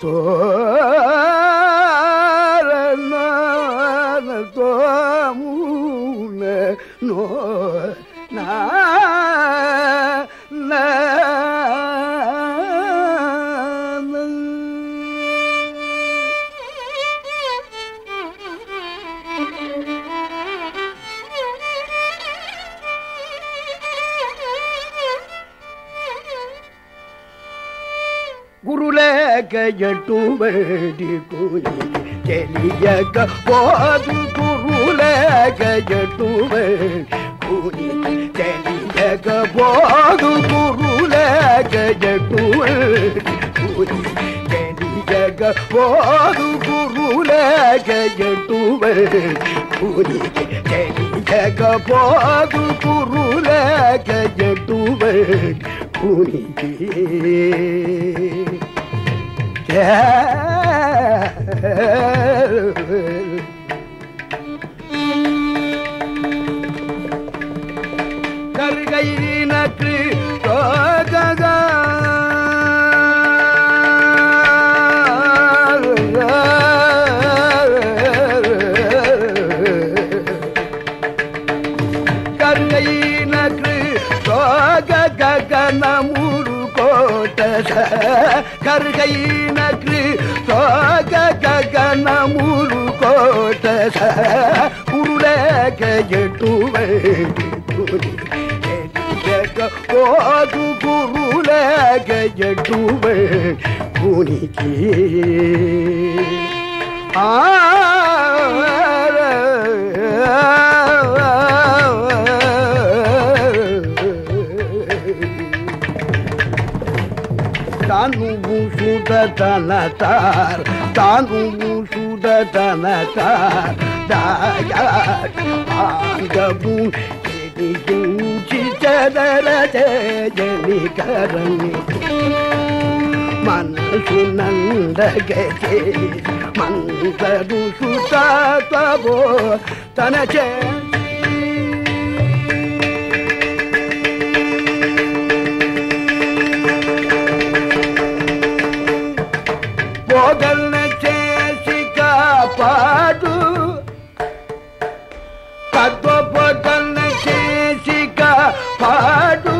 Τώρα να το μου να குருலே கஜட்டுமடி கோயில் கெலியக போது குருல கஜட்டுமடி கோயில் கெலியக போது குருல கஜட்டுமடி கோயில் கெலியக போது குருல கஜட்டுமடி கோயில் கெலியக போது குருல கஜட்டுமடி கோயில் Yeah. கருகையினக்கு தோக ககனமுரு கோட்ட உருளக எட்டுவை ஓது குருளக எட்டுவை புனிக்கு ஆ తాను భూషుడ తన తార్ తాను భూషుడ తన తార్ దాగబు చదర జని కరణి మనసు నందగజే మందరు సుతాబో తన చే బోధన చేసి కాపాడు. తత్వ తత్వబోధన చేసి కాపాడు.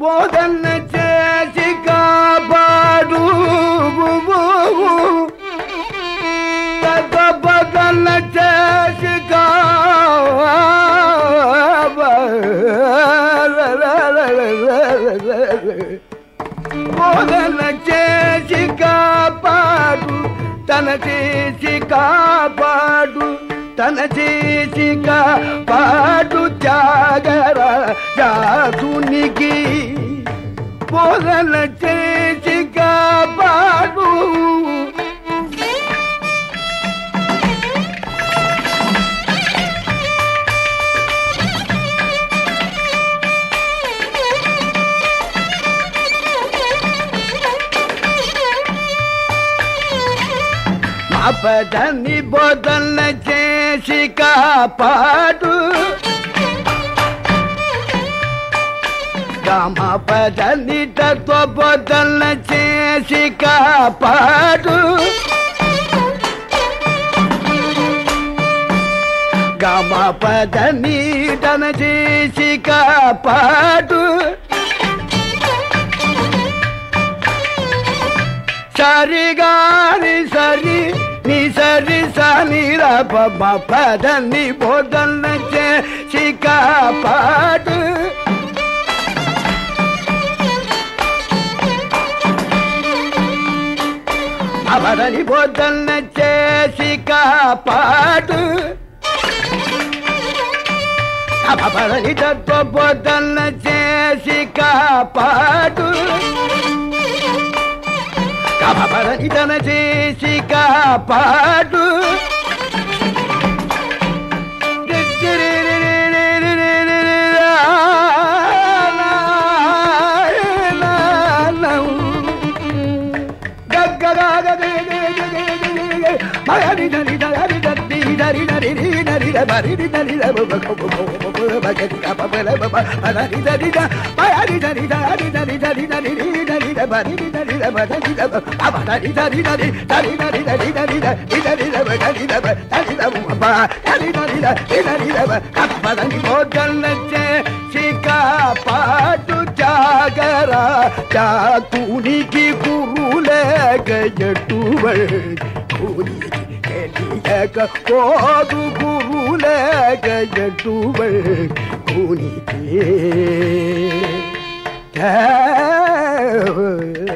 బోధన చేసి కాపాడు. తత్వ తత్వబోధన చేసి కాపాడు. బోధన చేసి కా తన చేసి కాపాడు తన చేసి కాపాడు త్యాగరా జాతునికి బోధన చే పదని బోధన చేసి కాపాడు. గమపదని తత్వ బోధన చేసి కాపాడు. గమ పదని తన చేసి కాపాడు. సరిగాని సరి నిసరి బోధల్ పమ అవరని బోధన చేసిక అవరని తత్వ బోధన చేసిక పాటు. అపరచితన చేసి కాపాడు బరి த பரி தி தரி த ப தரி த ப அப தரி தரி தரி தரி தரி தரி தரி த தி தரி த ப தரி த ப பாட்டு ஜாகரா ஜா குனிகி குருலகயட்டுவள் குனிகி கேளியக போது குருலகயட்டுவள் குனிகே Yeah. Yeah.